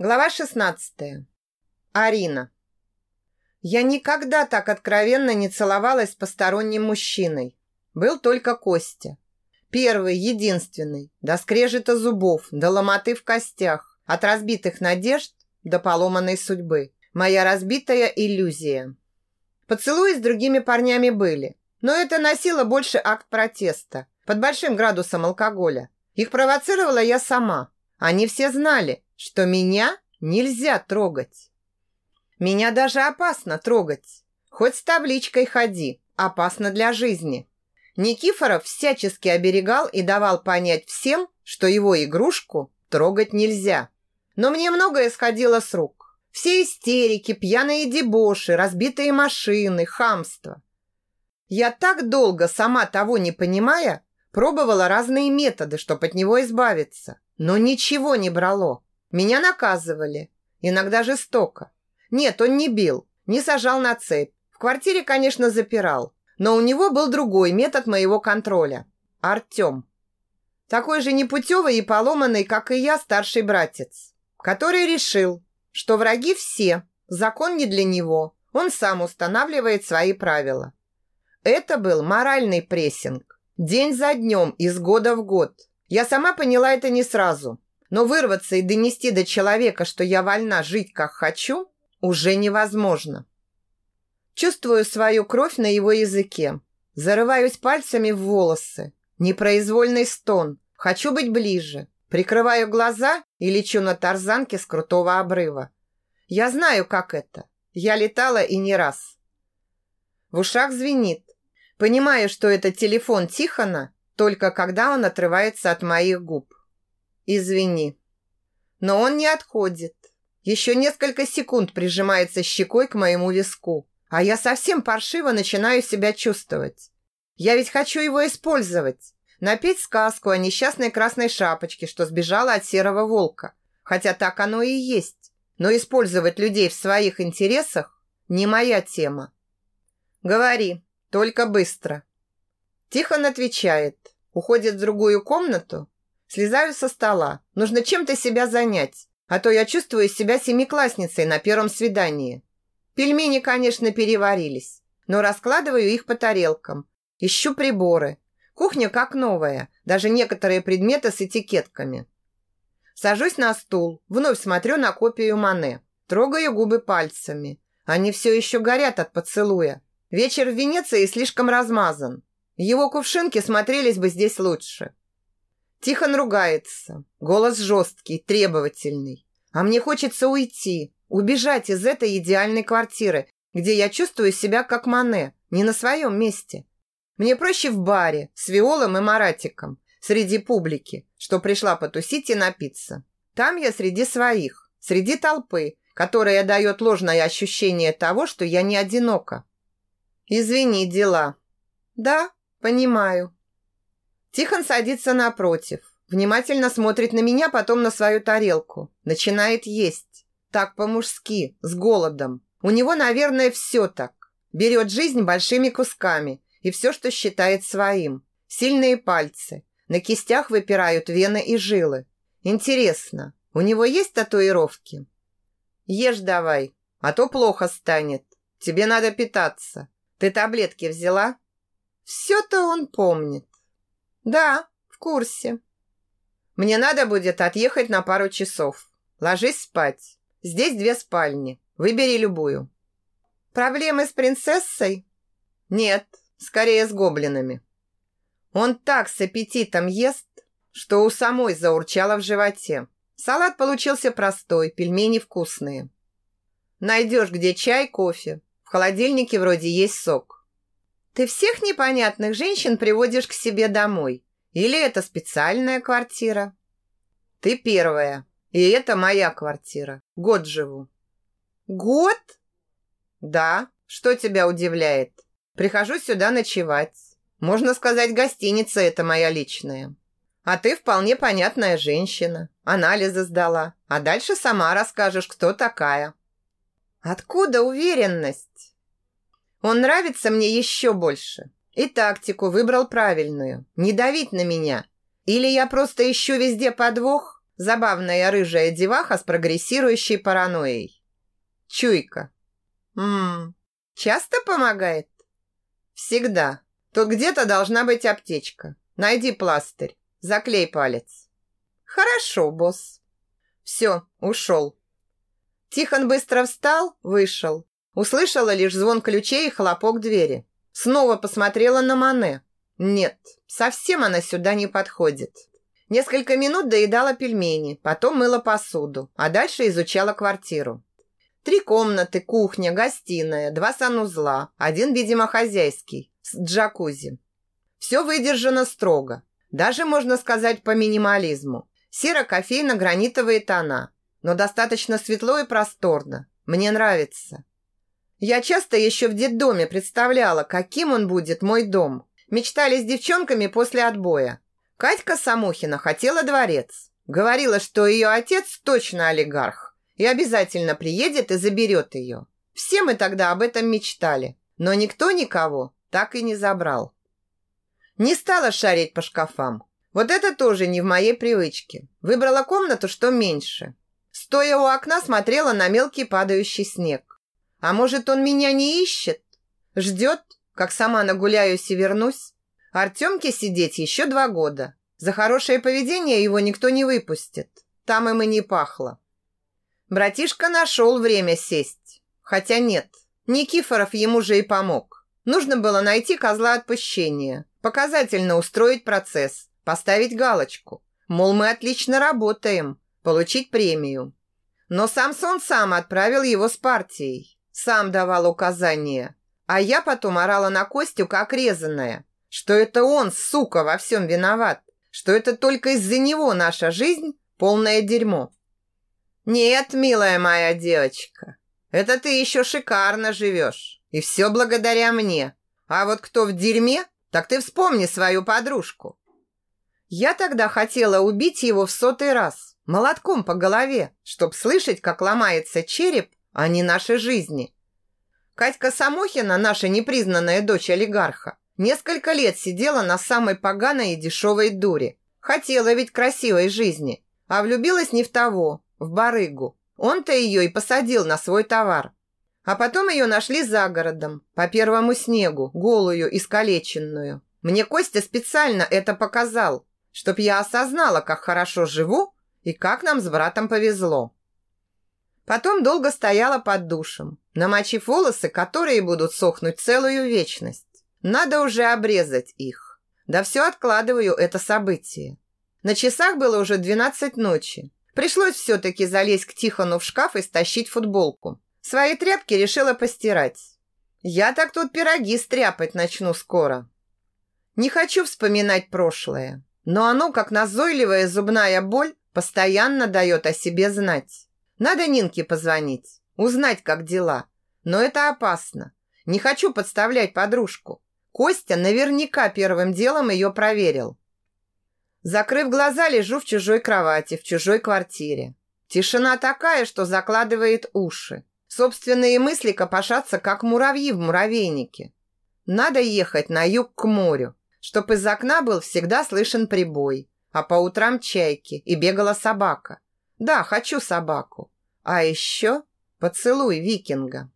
Глава 16. Арина. Я никогда так откровенно не целовалась с посторонним мужчиной. Был только Костя. Первый, единственный, до скрежета зубов, до ломоты в костях, от разбитых надежд до поломанной судьбы. Моя разбитая иллюзия. Поцелуи с другими парнями были, но это носило больше акт протеста, под большим градусом алкоголя. Их провоцировала я сама. Они все знали, что меня нельзя трогать. Меня даже опасно трогать. Хоть с табличкой ходи, опасно для жизни. Никифоров всячески оберегал и давал понять всем, что его игрушку трогать нельзя. Но мне многое сходило с рук. Все истерики, пьяные дебоши, разбитые машины, хамство. Я так долго, сама того не понимая, пробовала разные методы, чтобы от него избавиться. Но ничего не брало. Меня наказывали. Иногда жестоко. Нет, он не бил, не сажал на цепь. В квартире, конечно, запирал. Но у него был другой метод моего контроля. Артем. Такой же непутевый и поломанный, как и я, старший братец. Который решил, что враги все, закон не для него. Он сам устанавливает свои правила. Это был моральный прессинг. День за днем, из года в год. Я сама поняла это не сразу. Но вырваться и донести до человека, что я вольна жить как хочу, уже невозможно. Чувствую свою кровь на его языке. Зарываюсь пальцами в волосы. Непроизвольный стон. Хочу быть ближе. Прикрываю глаза и лечу на тарзанке с крутого обрыва. Я знаю, как это. Я летала и не раз. В ушах звенит. Понимаю, что это телефон Тихона, только когда он отрывается от моих губ. Извини. Но он не отходит. Еще несколько секунд прижимается щекой к моему виску, а я совсем паршиво начинаю себя чувствовать. Я ведь хочу его использовать. Напеть сказку о несчастной красной шапочке, что сбежала от серого волка. Хотя так оно и есть. Но использовать людей в своих интересах не моя тема. Говори, только быстро. Тихон отвечает. Уходит в другую комнату. Слезаю со стола. Нужно чем-то себя занять. А то я чувствую себя семиклассницей на первом свидании. Пельмени, конечно, переварились. Но раскладываю их по тарелкам. Ищу приборы. Кухня как новая. Даже некоторые предметы с этикетками. Сажусь на стул. Вновь смотрю на копию Мане. Трогаю губы пальцами. Они все еще горят от поцелуя. Вечер в Венеции слишком размазан. Его кувшинки смотрелись бы здесь лучше. Тихон ругается. Голос жесткий, требовательный. А мне хочется уйти, убежать из этой идеальной квартиры, где я чувствую себя как Мане, не на своем месте. Мне проще в баре с Виолом и Маратиком, среди публики, что пришла потусить и напиться. Там я среди своих, среди толпы, которая дает ложное ощущение того, что я не одинока. Извини, дела. Да, понимаю. Тихон садится напротив, внимательно смотрит на меня, потом на свою тарелку. Начинает есть. Так по-мужски, с голодом. У него, наверное, все так. Берет жизнь большими кусками и все, что считает своим. Сильные пальцы. На кистях выпирают вены и жилы. Интересно, у него есть татуировки? Ешь давай, а то плохо станет. Тебе надо питаться. Ты таблетки взяла? Все-то он помнит. Да, в курсе. Мне надо будет отъехать на пару часов. Ложись спать. Здесь две спальни. Выбери любую. Проблемы с принцессой? Нет, скорее с гоблинами. Он так с аппетитом ест, что у самой заурчало в животе. Салат получился простой, пельмени вкусные. Найдешь где чай, кофе. В холодильнике вроде есть сок. Ты всех непонятных женщин приводишь к себе домой? Или это специальная квартира? Ты первая. И это моя квартира. Год живу. Год? Да. Что тебя удивляет? Прихожу сюда ночевать. Можно сказать, гостиница это моя личная. А ты вполне понятная женщина. Анализы сдала. А дальше сама расскажешь, кто такая. Откуда уверенность? Он нравится мне еще больше. И тактику выбрал правильную. Не давить на меня. Или я просто ищу везде подвох, Забавная рыжая деваха с прогрессирующей паранойей. Чуйка. Ммм, часто помогает? Всегда. Тут где-то должна быть аптечка. Найди пластырь. Заклей палец. Хорошо, босс. Все, ушел. Тихон быстро встал, вышел. Услышала лишь звон ключей и хлопок двери. Снова посмотрела на Мане. Нет, совсем она сюда не подходит. Несколько минут доедала пельмени, потом мыла посуду, а дальше изучала квартиру. Три комнаты, кухня, гостиная, два санузла, один, видимо, хозяйский, с джакузи. Все выдержано строго. Даже, можно сказать, по минимализму. Серо-кофейно-гранитовые тона, но достаточно светло и просторно. Мне нравится. Я часто еще в детдоме представляла, каким он будет, мой дом. Мечтали с девчонками после отбоя. Катька Самохина хотела дворец. Говорила, что ее отец точно олигарх и обязательно приедет и заберет ее. Все мы тогда об этом мечтали, но никто никого так и не забрал. Не стала шарить по шкафам. Вот это тоже не в моей привычке. Выбрала комнату, что меньше. Стоя у окна, смотрела на мелкий падающий снег. А может, он меня не ищет? Ждет, как сама нагуляюсь и вернусь? Артемке сидеть еще два года. За хорошее поведение его никто не выпустит. Там им и не пахло. Братишка нашел время сесть. Хотя нет, Никифоров ему же и помог. Нужно было найти козла отпущения, показательно устроить процесс, поставить галочку. Мол, мы отлично работаем, получить премию. Но Самсон сам отправил его с партией. Сам давал указания. А я потом орала на Костю, как резаная. Что это он, сука, во всем виноват. Что это только из-за него наша жизнь полное дерьмо. Нет, милая моя девочка, это ты еще шикарно живешь. И все благодаря мне. А вот кто в дерьме, так ты вспомни свою подружку. Я тогда хотела убить его в сотый раз, молотком по голове, чтоб слышать, как ломается череп, а не нашей жизни. Катька Самохина, наша непризнанная дочь олигарха, несколько лет сидела на самой поганой и дешевой дуре. Хотела ведь красивой жизни, а влюбилась не в того, в барыгу. Он-то ее и посадил на свой товар. А потом ее нашли за городом, по первому снегу, голую, искалеченную. Мне Костя специально это показал, чтоб я осознала, как хорошо живу и как нам с братом повезло. Потом долго стояла под душем, намочив волосы, которые будут сохнуть целую вечность. Надо уже обрезать их. Да все откладываю это событие. На часах было уже 12 ночи. Пришлось все-таки залезть к Тихону в шкаф и стащить футболку. Свои тряпки решила постирать. Я так тут пироги стряпать начну скоро. Не хочу вспоминать прошлое, но оно, как назойливая зубная боль, постоянно дает о себе знать. Надо Нинке позвонить, узнать, как дела. Но это опасно. Не хочу подставлять подружку. Костя наверняка первым делом ее проверил. Закрыв глаза, лежу в чужой кровати, в чужой квартире. Тишина такая, что закладывает уши. Собственные мысли копошатся, как муравьи в муравейнике. Надо ехать на юг к морю, чтоб из окна был всегда слышен прибой, а по утрам чайки и бегала собака. Да, хочу собаку. А еще поцелуй викинга.